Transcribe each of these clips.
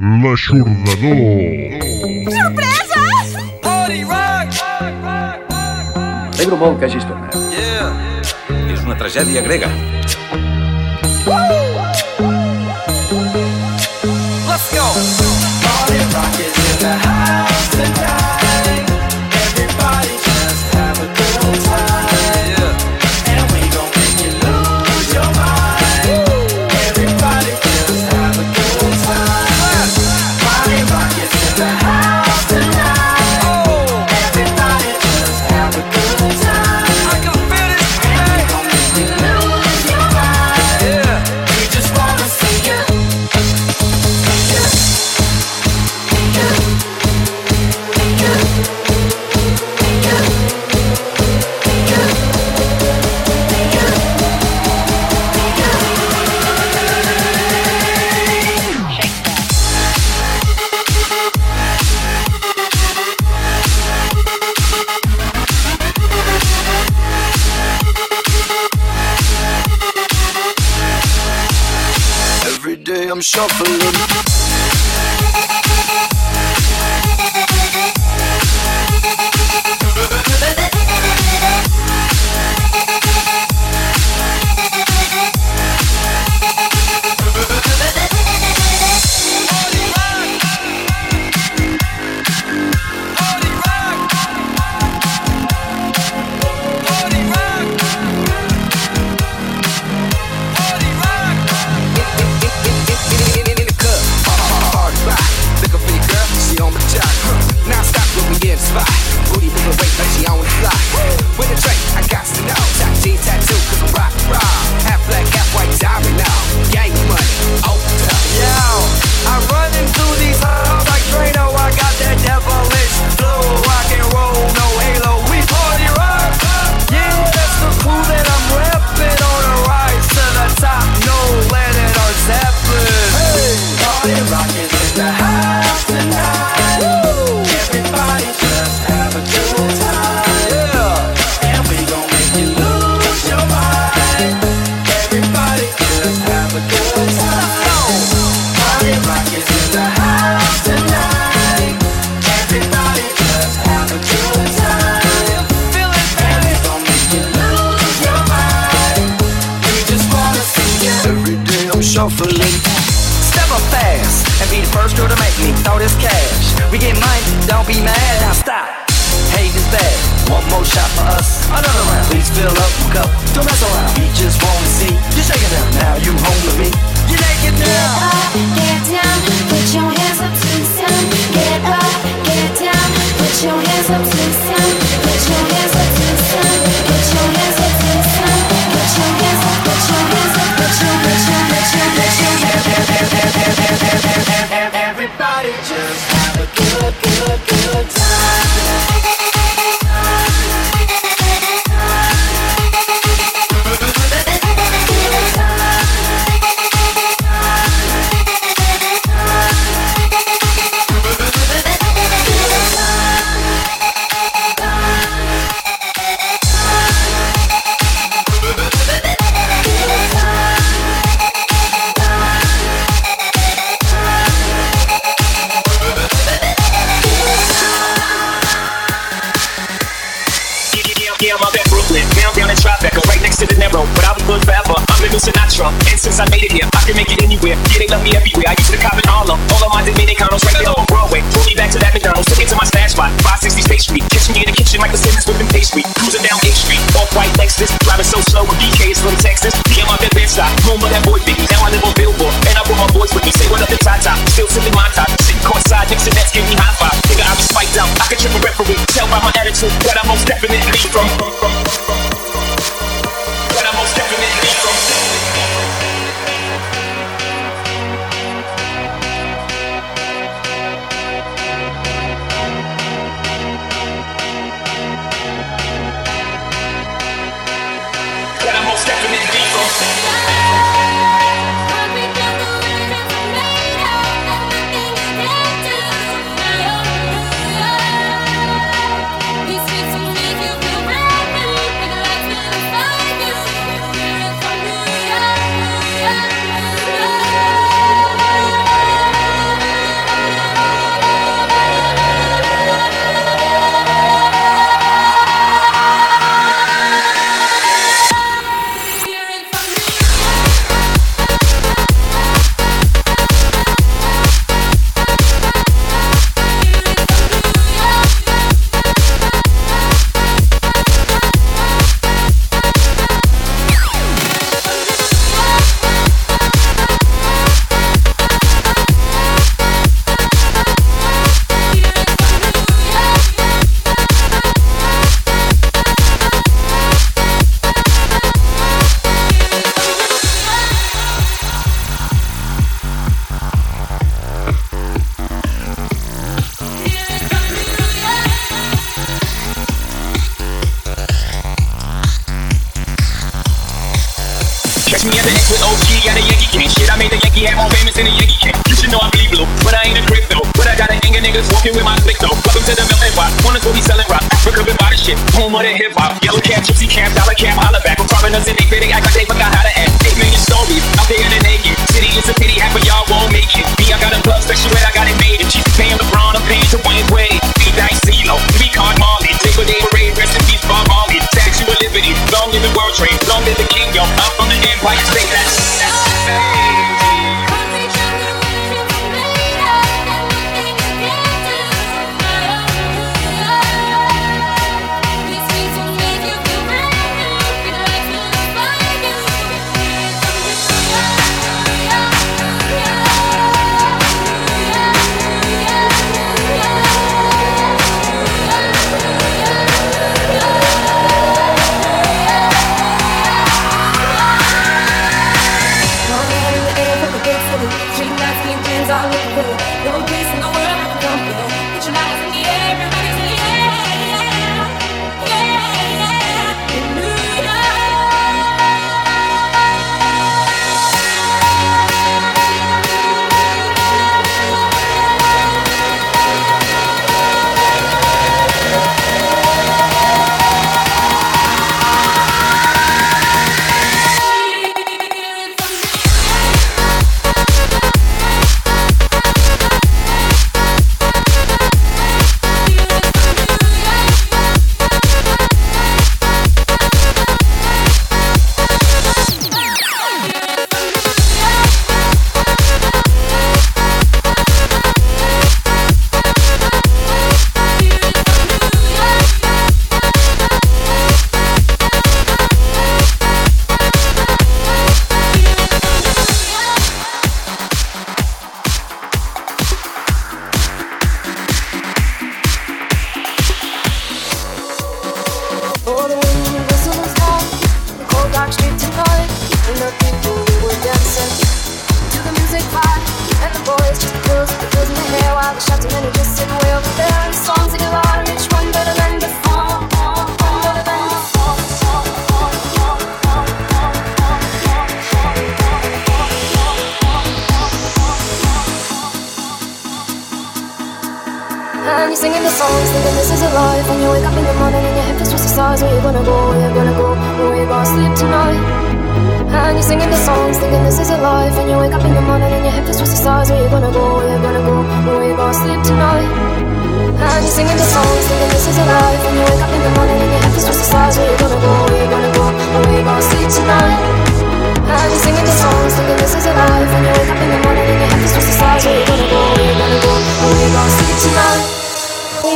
L'aixordador. Sorpresa! Party rock! Alegro molt que hagis tornat. Yeah. És una tragèdia grega. Uh! Let's go! I'm shuffling. the high. first girl to make me throw this cash. We get money, don't be mad, now stop. Hate is bad, one more shot for us. Another round, please fill up my cup. Don't mess around, we just wanna see you shaking up. Now you home with me, you naked now. Get up, get down, put your hands up to the sun. Get up, get down, put your hands up to the sun. Put your hands up to the sun. Put your hands up to the sun. Put your hands up, put your hands up, put your, put your, put your, put your, put your, put your, put your, put your. Everybody just have a good, good, good time.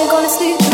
ain't gonna sleep.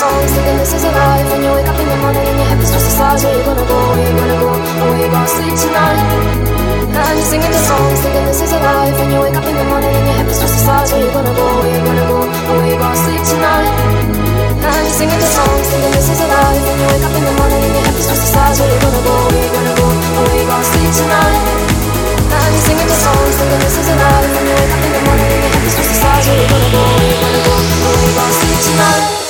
songs thinking this is a life When you wake up in the morning and your head is twisted size Where you gonna go, where you gonna go, where you gonna sleep tonight And you're singing the songs thinking this is a life When you wake up in the morning and your head is twisted size Where you gonna go, where you gonna go, where you gonna sleep tonight And you're singing the songs thinking this is a life When you wake up in the morning and your head is twisted sides Where you gonna go, where you gonna go, where you gonna sleep tonight And you're singing the songs thinking this is a life When you wake up in the morning and your head is twisted sides Where you gonna go, where you gonna go, where you gonna sleep tonight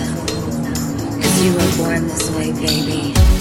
You were born this way, baby.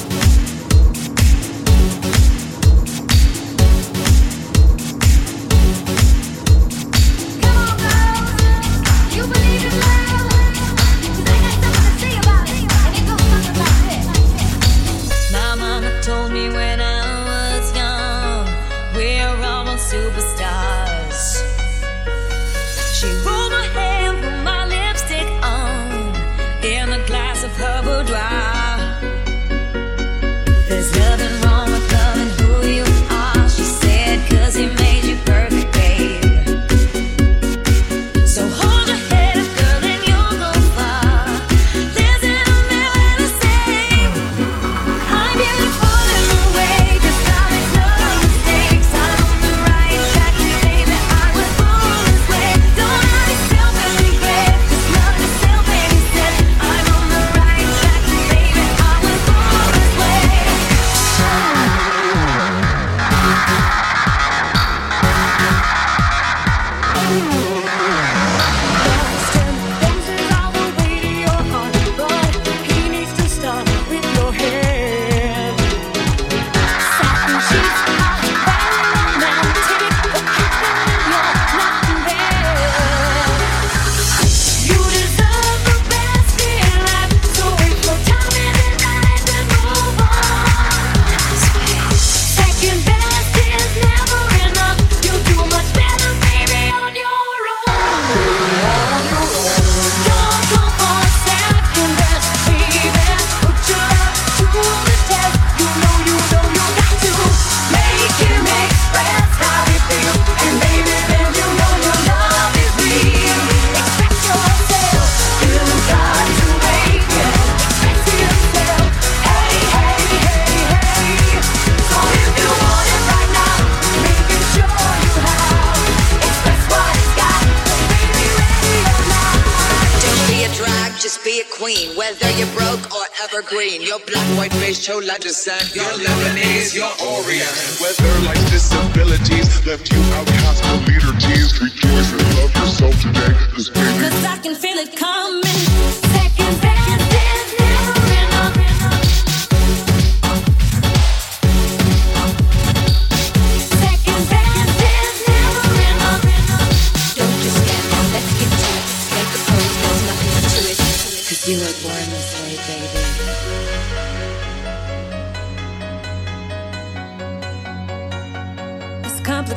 queen. Whether you're broke or evergreen, your black, white, beige, chola descent, your Lebanese, your Orient. Whether like disabilities left you outcast or leader teased, rejoice and love yourself today. Cause I can feel it coming.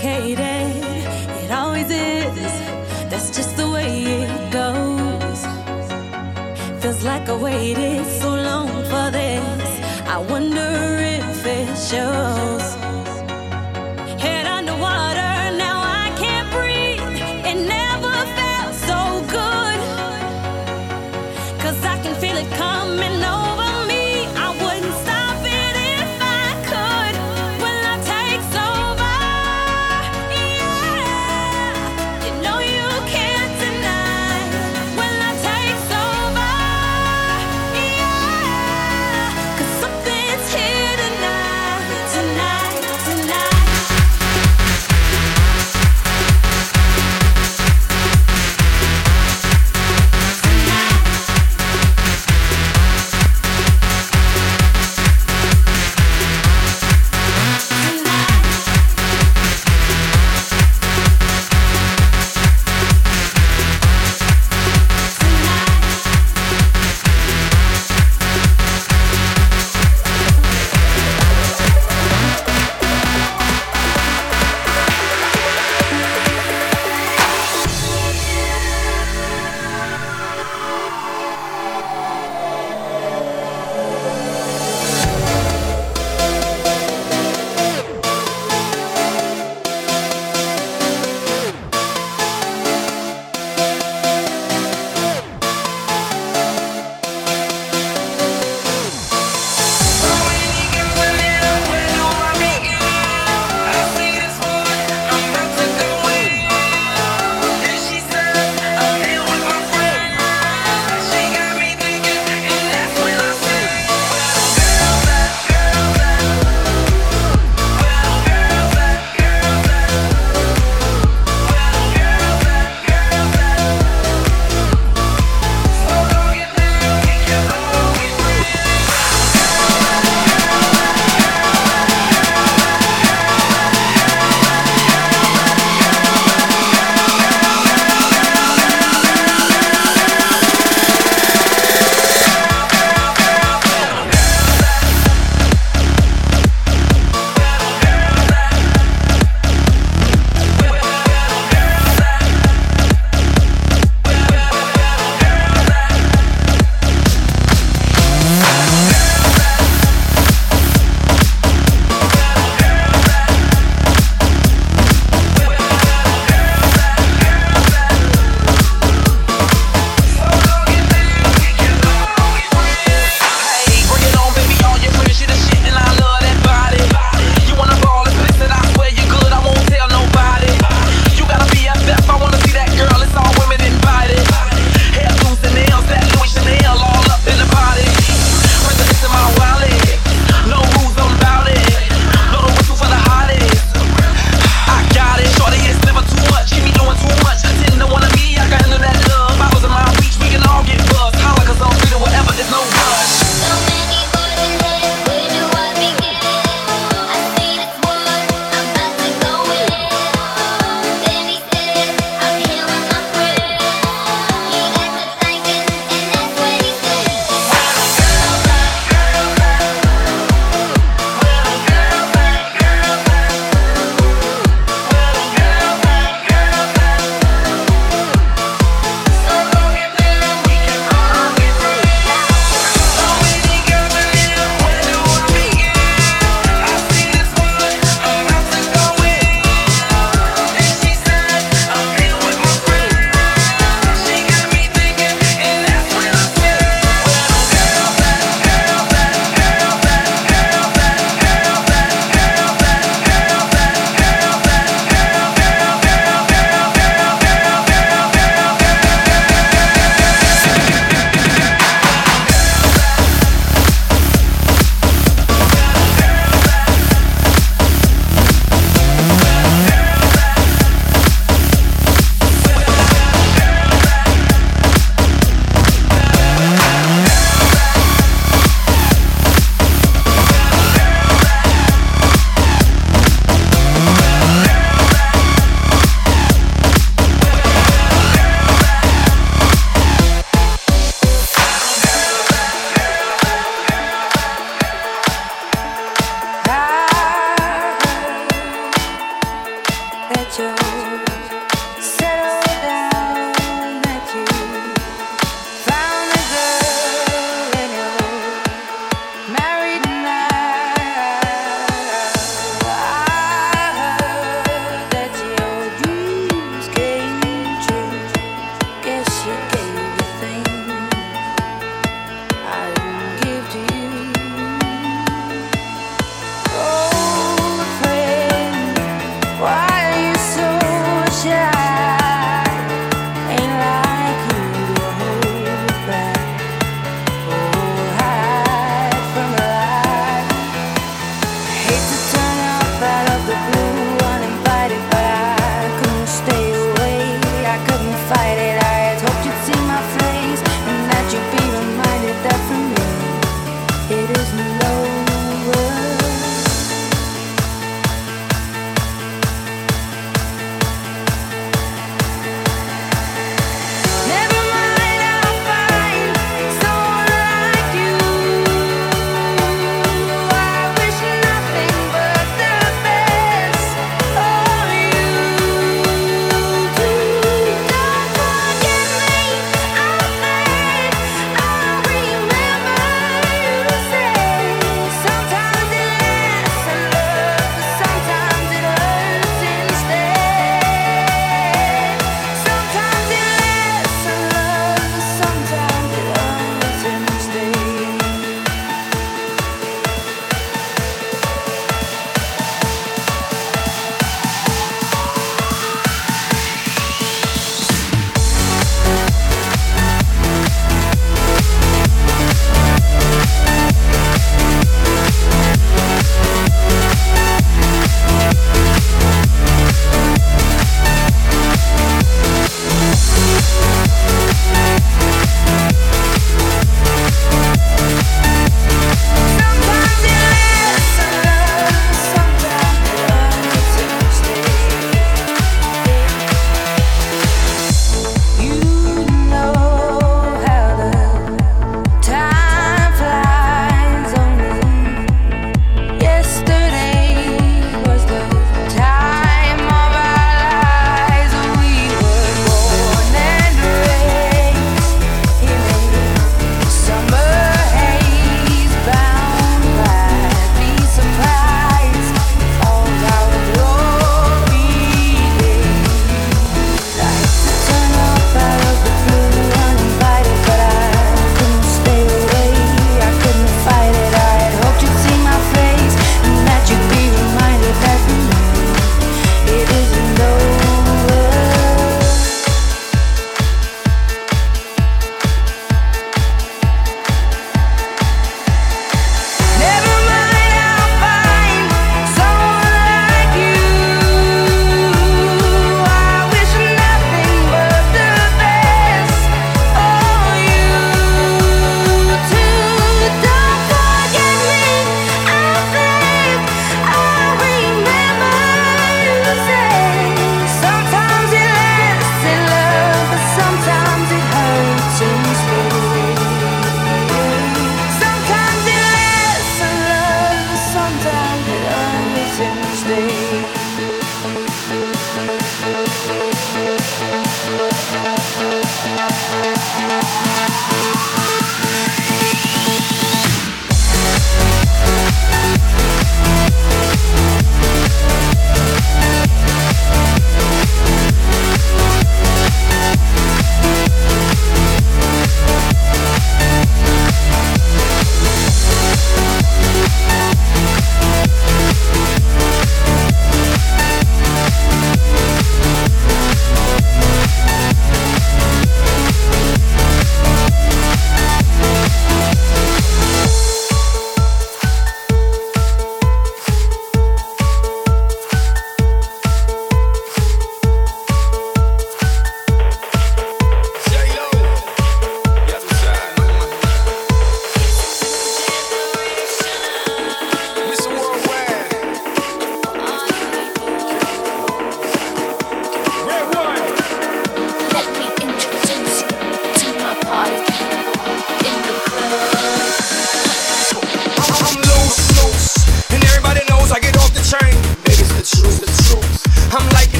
complicated. It always is. That's just the way it goes. Feels like I waited so long for this. I wonder if it shows.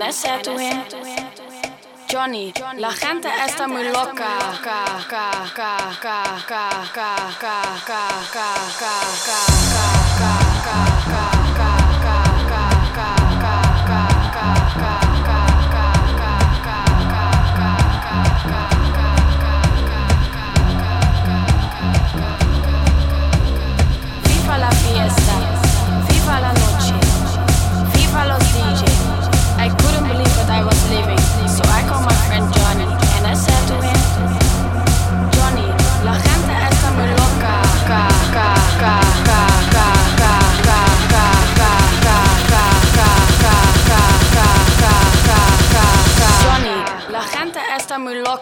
I said to him, Johnny, la gente está muy loca.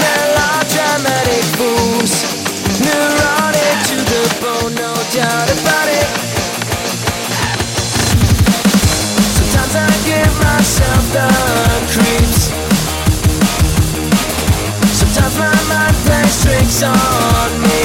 Melodramatic Neurotic to the bone, no doubt about it. Sometimes I give myself the creeps. Sometimes my mind plays tricks on me.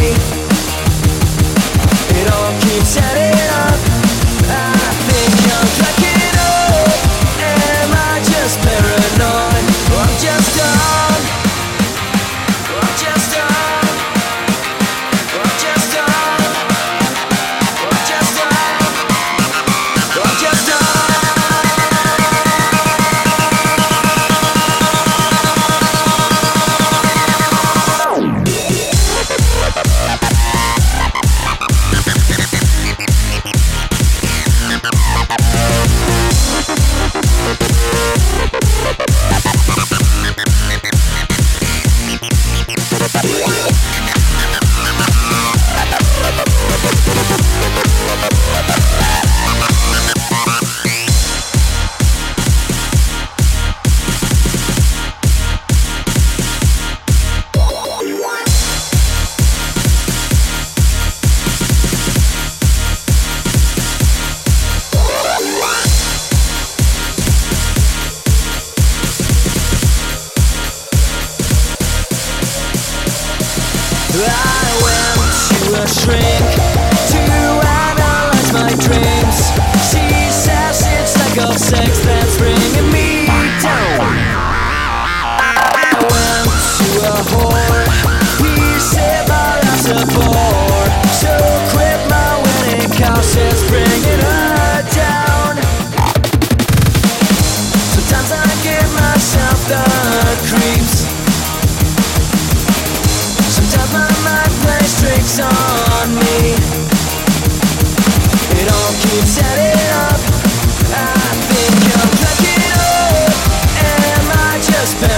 just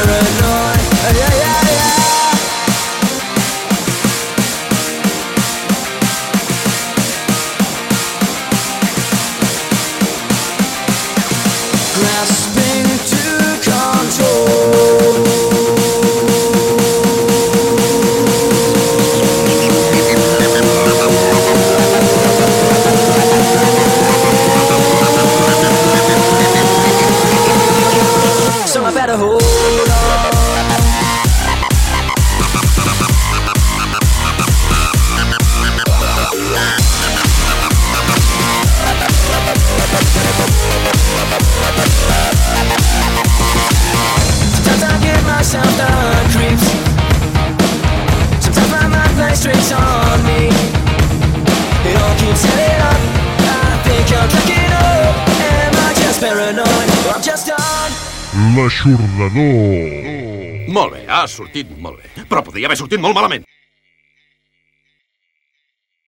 sortit molt bé. Però podria haver sortit molt malament.